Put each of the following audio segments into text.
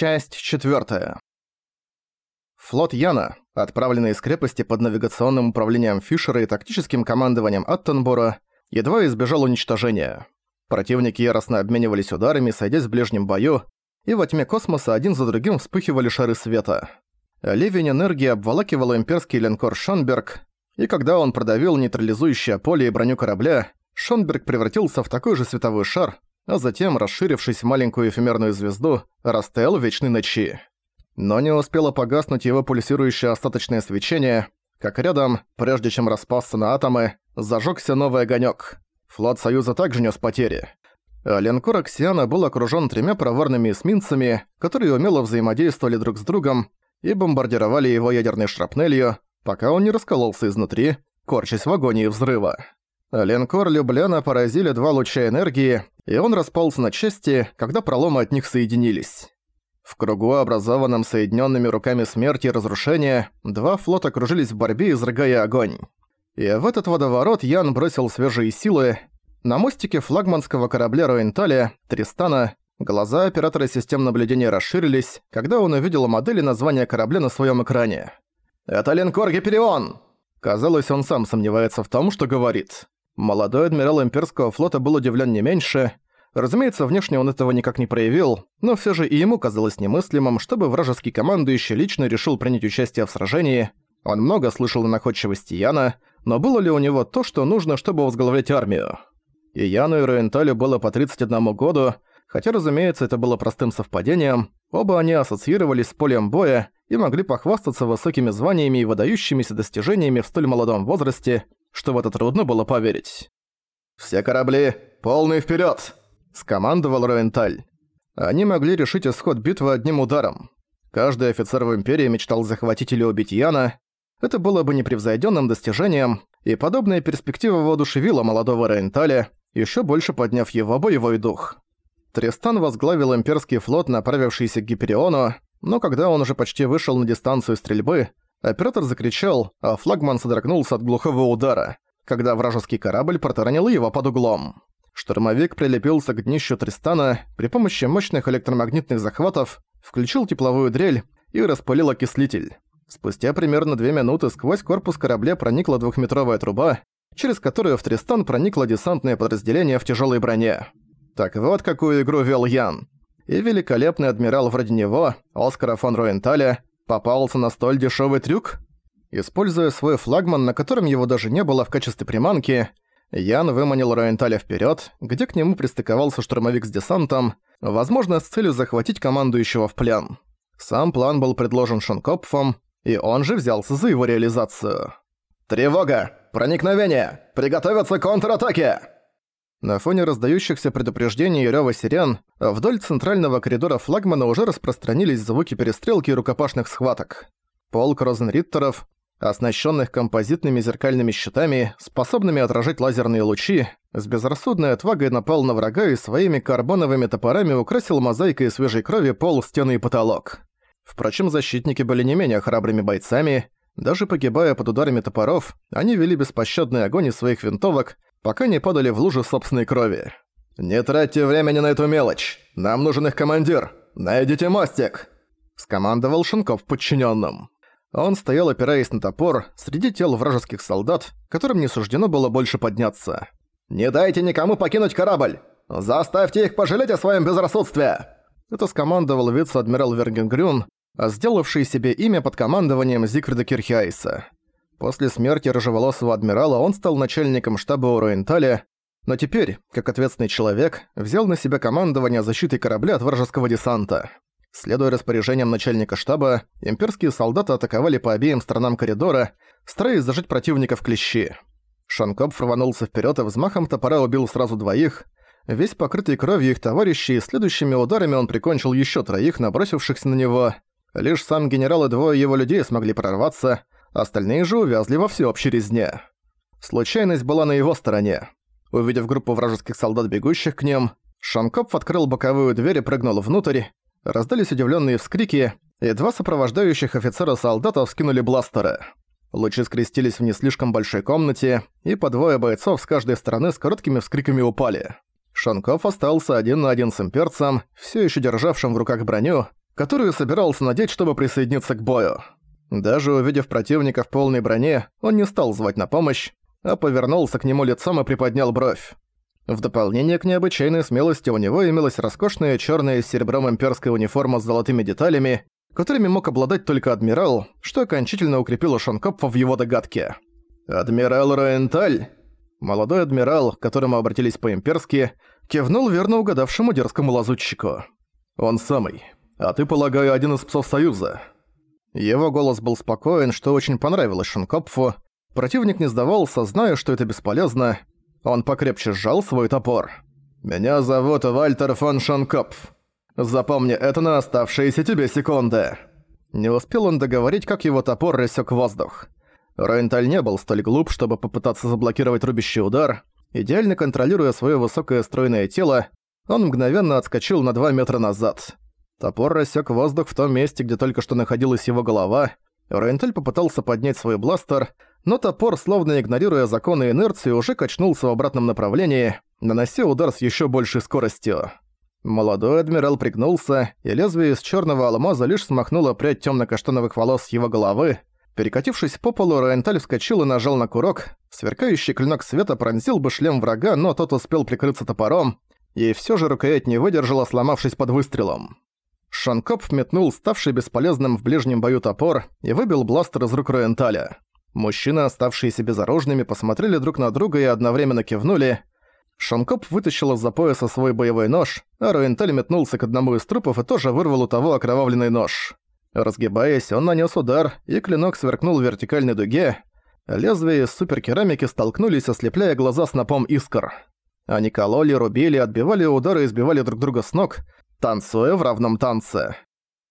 Часть 4. Флот Яна, отправленный из крепости под навигационным управлением Фишера и тактическим командованием Аттенбора, едва избежал уничтожения. Противники яростно обменивались ударами, сойдясь в ближнем бою, и во тьме космоса один за другим вспыхивали шары света. Ливень энергии обволакивал имперский линкор «Шонберг», и когда он продавил нейтрализующее поле и броню корабля, Шонберг превратился в такой же световой шар, а затем, расширившись в маленькую эфемерную звезду, растаял в вечной ночи. Но не успело погаснуть его пульсирующее остаточное свечение, как рядом, прежде чем распасться на атомы, зажёгся новый огонёк. Флот Союза также нес потери. А линкор Оксиана был окружён тремя проворными эсминцами, которые умело взаимодействовали друг с другом и бомбардировали его ядерной шрапнелью, пока он не раскололся изнутри, корчась в агонии взрыва. Линкор Любляна поразили два луча энергии, и он расползся на части, когда проломы от них соединились. В кругу, образованном соединенными руками смерти и разрушения, два флота кружились в борьбе, изрыгая огонь. И в этот водоворот Ян бросил свежие силы. На мостике флагманского корабля Руенталя, Тристана, глаза оператора систем наблюдения расширились, когда он увидел модели названия корабля на своем экране. «Это линкор Гиперион!» Казалось, он сам сомневается в том, что говорит. Молодой адмирал имперского флота был удивлен не меньше. Разумеется, внешне он этого никак не проявил, но все же и ему казалось немыслимым, чтобы вражеский командующий лично решил принять участие в сражении. Он много слышал о находчивости Яна, но было ли у него то, что нужно, чтобы возглавлять армию? И Яну и Руенталю было по 31 году, хотя, разумеется, это было простым совпадением, оба они ассоциировались с полем боя и могли похвастаться высокими званиями и выдающимися достижениями в столь молодом возрасте, что в это трудно было поверить. «Все корабли, полный вперед! скомандовал Роенталь. Они могли решить исход битвы одним ударом. Каждый офицер в Империи мечтал захватить или убить Яна. Это было бы непревзойденным достижением, и подобная перспектива воодушевила молодого Роенталя, еще больше подняв его боевой дух. Тристан возглавил имперский флот, направившийся к Гипериону, но когда он уже почти вышел на дистанцию стрельбы, Оператор закричал, а флагман содрогнулся от глухого удара, когда вражеский корабль протаранил его под углом. Штурмовик прилепился к днищу Тристана при помощи мощных электромагнитных захватов, включил тепловую дрель и распылил окислитель. Спустя примерно две минуты сквозь корпус корабля проникла двухметровая труба, через которую в Тристан проникло десантное подразделение в тяжелой броне. Так вот какую игру вел Ян. И великолепный адмирал вроде него, Оскара фон Руенталя, попался на столь дешевый трюк? Используя свой флагман, на котором его даже не было в качестве приманки, Ян выманил Роенталя вперед, где к нему пристыковался штурмовик с десантом, возможно, с целью захватить командующего в плен. Сам план был предложен Шонкопфом, и он же взялся за его реализацию. «Тревога! Проникновение! Приготовиться к контратаке!» На фоне раздающихся предупреждений и рёва сирен, вдоль центрального коридора флагмана уже распространились звуки перестрелки и рукопашных схваток. Полк розенриттеров, оснащенных композитными зеркальными щитами, способными отражать лазерные лучи, с безрассудной отвагой напал на врага и своими карбоновыми топорами украсил мозаикой свежей крови пол, стены и потолок. Впрочем, защитники были не менее храбрыми бойцами. Даже погибая под ударами топоров, они вели беспощадный огонь из своих винтовок, пока не падали в лужу собственной крови. «Не тратьте времени на эту мелочь! Нам нужен их командир! Найдите мостик!» Скомандовал Шинков подчиненным. Он стоял, опираясь на топор, среди тел вражеских солдат, которым не суждено было больше подняться. «Не дайте никому покинуть корабль! Заставьте их пожалеть о своем безрассудстве!» Это скомандовал вице-адмирал Вергенгрюн, сделавший себе имя под командованием Зигфрида Кирхиайса. После смерти рыжеволосого адмирала он стал начальником штаба Уруенталя, но теперь, как ответственный человек, взял на себя командование защитой корабля от вражеского десанта. Следуя распоряжениям начальника штаба, имперские солдаты атаковали по обеим сторонам коридора, стараясь зажать противника в клещи. Шанкоп рванулся вперед и взмахом топора убил сразу двоих. Весь покрытый кровью их товарищей, следующими ударами он прикончил еще троих, набросившихся на него. Лишь сам генерал и двое его людей смогли прорваться, Остальные же увязли во всеобщей резне. Случайность была на его стороне. Увидев группу вражеских солдат, бегущих к ним, Шанкопф открыл боковую дверь и прыгнул внутрь. Раздались удивленные вскрики, и два сопровождающих офицера солдата вскинули бластеры. Лучи скрестились в не слишком большой комнате, и по двое бойцов с каждой стороны с короткими вскриками упали. Шанков остался один на один с имперцем, все еще державшим в руках броню, которую собирался надеть, чтобы присоединиться к бою. Даже увидев противника в полной броне, он не стал звать на помощь, а повернулся к нему лицом и приподнял бровь. В дополнение к необычайной смелости у него имелась роскошная черная с серебром имперская униформа с золотыми деталями, которыми мог обладать только адмирал, что окончательно укрепило Шонкопфа в его догадке. «Адмирал Роенталь?» Молодой адмирал, к которому обратились по-имперски, кивнул верно угадавшему дерзкому лазутчику. «Он самый. А ты, полагаю, один из псов Союза?» Его голос был спокоен, что очень понравилось Шонкопфу. Противник не сдавался, зная, что это бесполезно. Он покрепче сжал свой топор. «Меня зовут Вальтер фон Шонкопф. Запомни это на оставшиеся тебе секунды». Не успел он договорить, как его топор рассек воздух. Ройнталь не был столь глуп, чтобы попытаться заблокировать рубящий удар. Идеально контролируя свое высокое стройное тело, он мгновенно отскочил на 2 метра назад. Топор рассек воздух в том месте, где только что находилась его голова. Рейнтель попытался поднять свой бластер, но топор, словно игнорируя законы инерции, уже качнулся в обратном направлении, нанося удар с еще большей скоростью. Молодой адмирал пригнулся, и лезвие из черного алмаза лишь смахнуло прядь темно-каштановых волос с его головы. Перекатившись по полу, Рейнталь вскочил и нажал на курок. Сверкающий клинок света пронзил бы шлем врага, но тот успел прикрыться топором, и все же рукоять не выдержала, сломавшись под выстрелом. Шанкоп метнул ставший бесполезным в ближнем бою топор и выбил бластер из рук Роенталя. Мужчины, оставшиеся безоружными, посмотрели друг на друга и одновременно кивнули. Шанкоп вытащил из-за пояса свой боевой нож, а Роенталь метнулся к одному из трупов и тоже вырвал у того окровавленный нож. Разгибаясь, он нанес удар, и клинок сверкнул в вертикальной дуге. Лезвия из суперкерамики столкнулись, ослепляя глаза снопом искр. Они кололи, рубили, отбивали удары и сбивали друг друга с ног, танцуя в равном танце.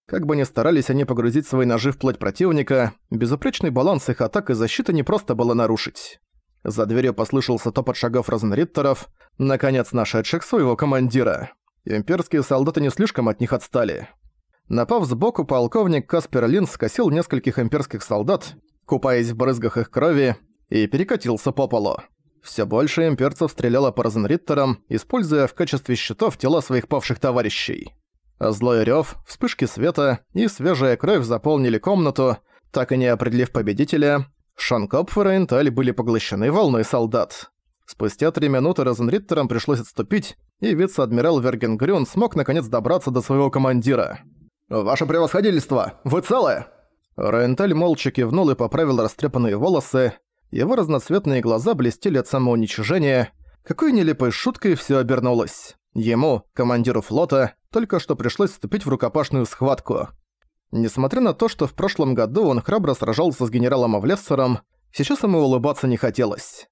Как бы ни старались они погрузить свои ножи в плоть противника, безупречный баланс их атак и защиты не просто было нарушить. За дверью послышался топот шагов розенриттеров, наконец нашедших своего командира. Имперские солдаты не слишком от них отстали. Напав сбоку, полковник Каспер Лин скосил нескольких имперских солдат, купаясь в брызгах их крови, и перекатился по полу. Все больше имперцев стреляло по Розенриттерам, используя в качестве щитов тела своих павших товарищей. Злой рёв, вспышки света и свежая кровь заполнили комнату, так и не определив победителя. Шанкопф и Рейнталь были поглощены волной солдат. Спустя три минуты Розенриттерам пришлось отступить, и вице-адмирал Вергенгрюн смог наконец добраться до своего командира. «Ваше превосходительство, вы целы?» Рейнталь молча кивнул и поправил растрепанные волосы, его разноцветные глаза блестели от самоуничижения. Какой нелепой шуткой все обернулось. Ему, командиру флота, только что пришлось вступить в рукопашную схватку. Несмотря на то, что в прошлом году он храбро сражался с генералом Авлессером, сейчас ему улыбаться не хотелось.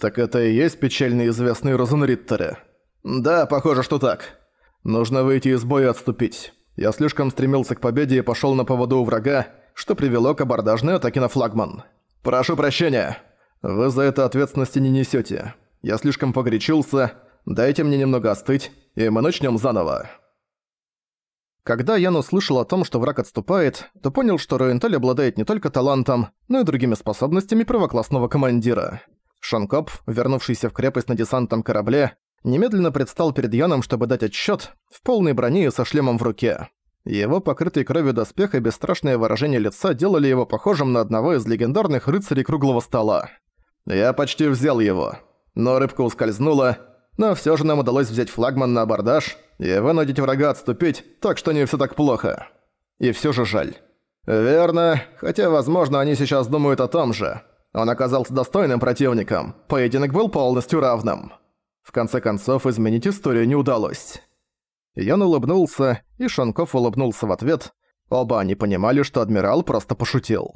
«Так это и есть печально известные Розенриттеры?» «Да, похоже, что так. Нужно выйти из боя и отступить. Я слишком стремился к победе и пошёл на поводу у врага, что привело к абордажной атаке на флагман. «Прошу прощения. Вы за это ответственности не несете. Я слишком погорячился. Дайте мне немного остыть, и мы начнем заново». Когда Ян услышал о том, что враг отступает, то понял, что Роенталь обладает не только талантом, но и другими способностями первоклассного командира. Шанкоп, вернувшийся в крепость на десантном корабле, немедленно предстал перед Яном, чтобы дать отчет в полной броне и со шлемом в руке. Его покрытый кровью доспех и бесстрашное выражение лица делали его похожим на одного из легендарных рыцарей круглого стола. Я почти взял его. Но рыбка ускользнула, но всё же нам удалось взять флагман на абордаж и вынудить врага отступить, так что не всё так плохо. И всё же жаль. Верно, хотя, возможно, они сейчас думают о том же. Он оказался достойным противником, поединок был полностью равным. В конце концов, изменить историю не удалось. Ян улыбнулся, и Шанков улыбнулся в ответ. Оба они понимали, что адмирал просто пошутил.